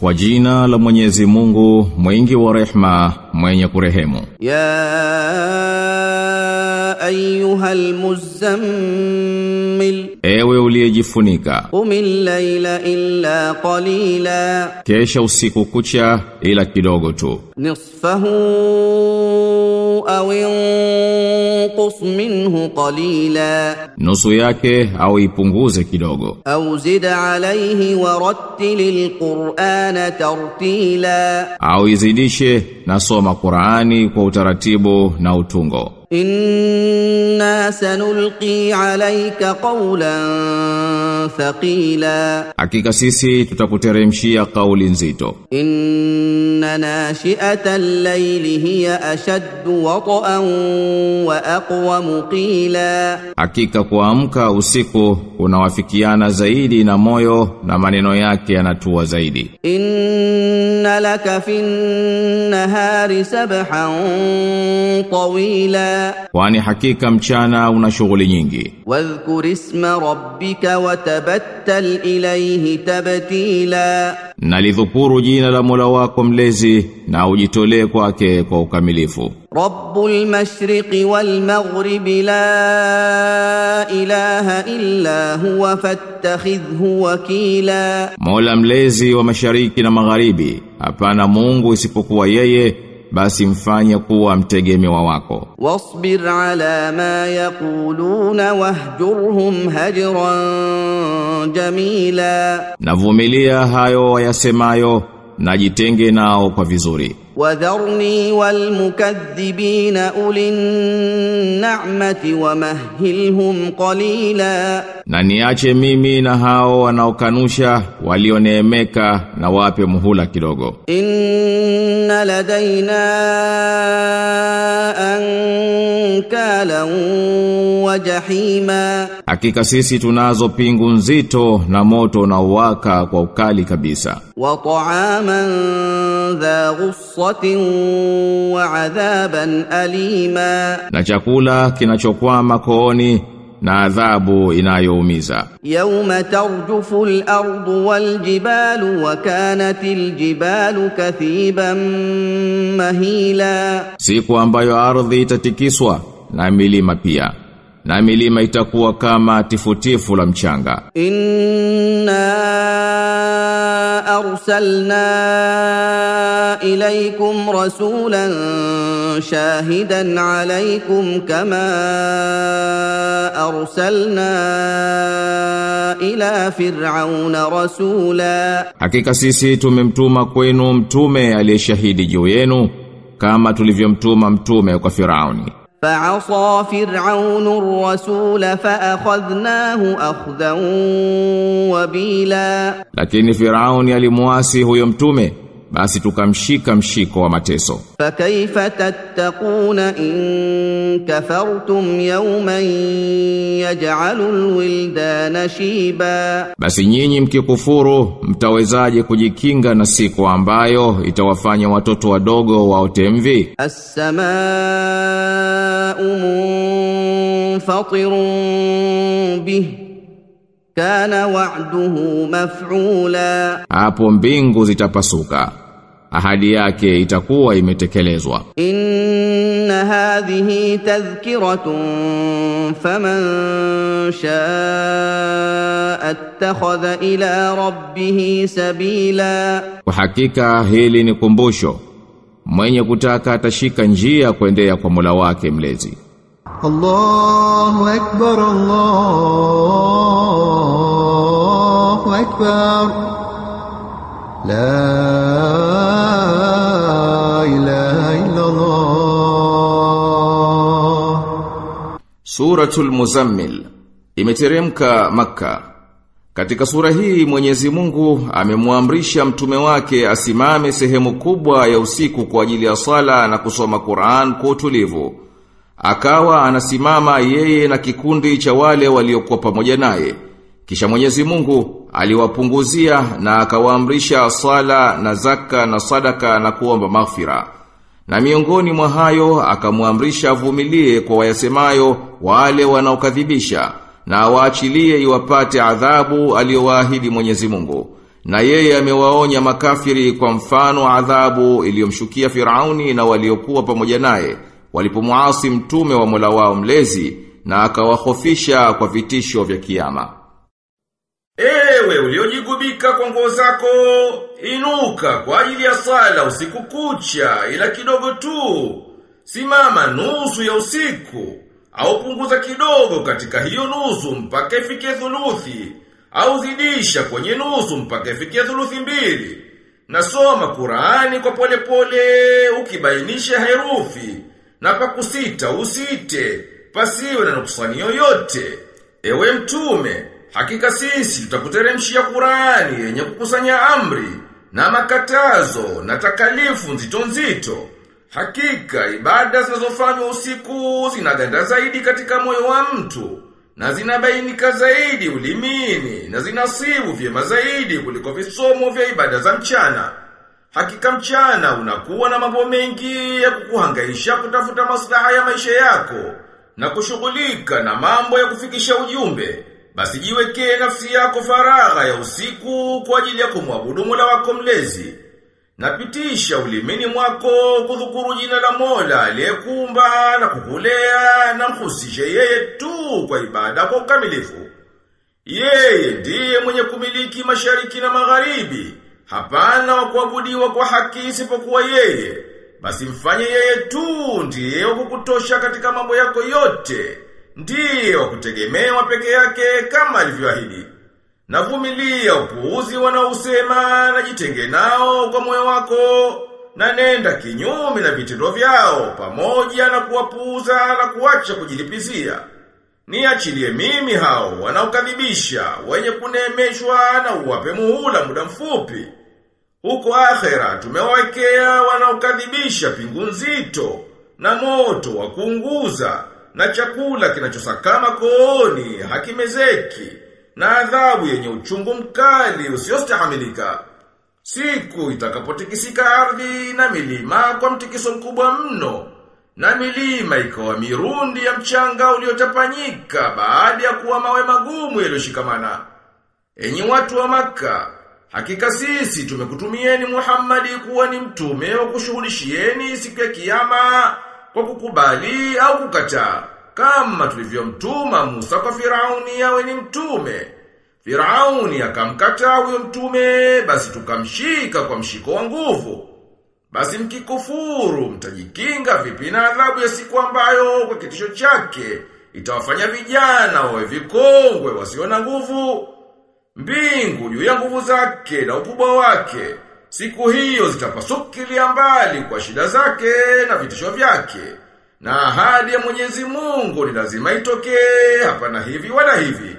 Kwa jina la Mwenyezi Mungu mwingi wa rehma mwenye kurehemu. Ya ayyuhal muzammil, ewe uliyejifunika. umil layla illa qalila, kesha usiku kucha ila kidogo tu. Nisfahu aw inqus minhu qalila, nusu yake au ipunguze kidogo. Au zid alayhi wa rattilil Qur'an Qur'ana tartila, au izidishe nasoma Qur'ani kwa utaratibu na utungo. Inna sanulqi alayka qawlan thaqila Hakika sisi tutakuteremshia kauli nzito. Inna nashi'ata al-layli hiya ashaddu wata'an wa aqwa muqila. Hakika kuamka usiku unawafikiana zaidi na moyo na maneno yake yanatua zaidi. Inna laka fin nahari sabhan tawila. Kwani hakika mchana una shughuli nyingi. Wadhkur isma rabbika wa watabattal ilayhi tabtila, Nalidhukuru jina la Mola wako mlezi na ujitolee kwake kwa ukamilifu. Rabbul mashriqi wal maghribi la ilaha illa huwa fattakhidhhu wakila, Mola mlezi wa mashariki na magharibi, hapana Mungu isipokuwa yeye basi mfanye kuwa mtegemewa wako. Wasbir ala ma yaquluna wahjurhum hajran jamila, navumilia hayo wayasemayo najitenge nao kwa vizuri. Wadharni walmukaththibina ulin na'mati wamahilhum qalila. Na niache mimi na hao wanaokanusha walioneemeka na wape muhula kidogo. Inna ladaina ankalan wa jahima Hakika sisi tunazo pingu nzito na moto na uwaka kwa ukali kabisa Wa ta'aman dha ghussatin wa adhaban alima Na chakula kinachokwama kooni na adhabu inayoumiza. yauma tarjufu al-ardu wal-jibalu wa kanatil jibalu kathiban mahila. Siku ambayo ardhi itatikiswa na milima pia na milima itakuwa kama tifutifu la mchanga. Inna arsalna ilaykum rasulan shahidan alaykum kama arsalna ila fir'auna rasula. Hakika sisi tumemtuma kwenu mtume aliyeshahidi juu yenu kama tulivyomtuma mtume kwa firauni. فعصى فرعون الرسول فاخذناه اخذا وبيلا Lakini Firauni alimuasi huyo mtume basi tukamshika mshiko wa mateso. فكيف تتقون ان كفرتم يوما yaj'alul wildana shiba. Basi nyinyi mkikufuru mtawezaje kujikinga na siku ambayo itawafanya watoto wadogo waote mvi? As-samaa'u munfatirun bi kana wa'duhu maf'ula. Hapo mbingu zitapasuka ahadi yake itakuwa imetekelezwa. Inna hadhihi tadhkiratun faman shaa attakhadha ila rabbih sabila, kwa hakika hili ni kumbusho, mwenye kutaka atashika njia kuendea kwa Mola wake mlezi. Allahu akbar, Allahu akbar la Suratul Muzammil imeteremka Makka Katika sura hii Mwenyezi Mungu amemwamrisha mtume wake asimame sehemu kubwa ya usiku kwa ajili ya sala na kusoma Qur'an kwa utulivu. Akawa anasimama yeye na kikundi cha wale waliokuwa pamoja naye. Kisha Mwenyezi Mungu aliwapunguzia na akawaamrisha sala na zaka na sadaka na kuomba maghfira. Na miongoni mwa hayo akamwamrisha avumilie kwa wayasemayo wale wanaokadhibisha na awaachilie iwapate adhabu aliyowaahidi Mwenyezi Mungu. Na yeye amewaonya makafiri kwa mfano adhabu iliyomshukia Firauni na waliokuwa pamoja naye walipomuasi mtume wa Mola wao mlezi na akawahofisha kwa vitisho vya kiyama. Ewe uliojigubika kwa nguo zako, inuka kwa ajili ya sala usiku kucha ila kidogo tu. Simama nusu ya usiku au punguza kidogo katika hiyo nusu mpaka ifikie thuluthi au zidisha kwenye nusu mpaka ifikie thuluthi mbili. Nasoma Qur'ani kwa polepole ukibainisha herufi na pakusita usite pasiwe na nuksani yoyote. Ewe mtume, hakika sisi tutakuteremshia Qur'ani yenye kukusanya amri na makatazo na takalifu nzito nzito. Hakika ibada zinazofanywa usiku zinaganda zaidi katika moyo wa mtu na zinabainika zaidi ulimini na zinasibu vyema zaidi kuliko visomo vya ibada za mchana. Hakika mchana unakuwa na mambo mengi ya kukuhangaisha kutafuta maslaha ya maisha yako na kushughulika na mambo ya kufikisha ujumbe. Basi jiwekee nafsi yako faragha ya usiku kwa ajili ya kumwabudu Mola wako mlezi. Napitisha ulimini mwako kudhukuru jina la Mola aliyekuumba na kukulea na mhusishe yeye tu kwa ibada kwa ukamilifu. Yeye ndiye mwenye kumiliki mashariki na magharibi. Hapana wa kuabudiwa kwa haki isipokuwa yeye. Basi mfanye yeye tu ndiye wa kukutosha katika mambo yako yote. Ndiye wa kutegemewa peke yake kama alivyoahidi. Na vumilia upuuzi wanaosema na jitenge nao kwa moyo wako na nenda kinyume na vitendo vyao pamoja na kuwapuuza na kuacha kujilipizia. Niachilie mimi hao wanaokadhibisha wenye kunemeshwa na uwape muhula muda mfupi. Huko akhera tumewawekea wanaokadhibisha pingu nzito na moto wa kuunguza na chakula kinachosakama kooni hakimezeki na adhabu yenye uchungu mkali usiostahamilika. Siku itakapotikisika ardhi na milima kwa mtikiso mkubwa mno, na milima ikawa mirundi ya mchanga uliotapanyika baada ya kuwa mawe magumu yaliyoshikamana. Enyi watu wa maka, hakika sisi tumekutumieni Muhammadi kuwa ni mtume wa kushuhulishieni siku ya kiyama kwa kukubali au kukataa kama tulivyomtuma Musa kwa Firauni yawe ni mtume. Firauni akamkataa huyo mtume, basi tukamshika kwa mshiko wa nguvu. Basi mkikufuru, mtajikinga vipi na adhabu ya siku ambayo kwa kitisho chake itawafanya vijana wawe vikongwe wasio na nguvu. Mbingu juu ya nguvu zake na ukubwa wake, siku hiyo zitapasukilia mbali kwa shida zake na vitisho vyake. Na ahadi ya Mwenyezi Mungu ni lazima itokee hapana hivi wala hivi.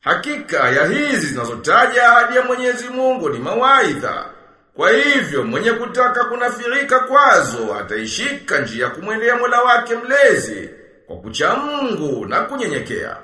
Hakika ya hizi zinazotaja ahadi ya Mwenyezi Mungu ni mawaidha. Kwa hivyo mwenye kutaka kunafirika kwazo ataishika njia kumwendea Mola wake mlezi kwa kucha Mungu na kunyenyekea.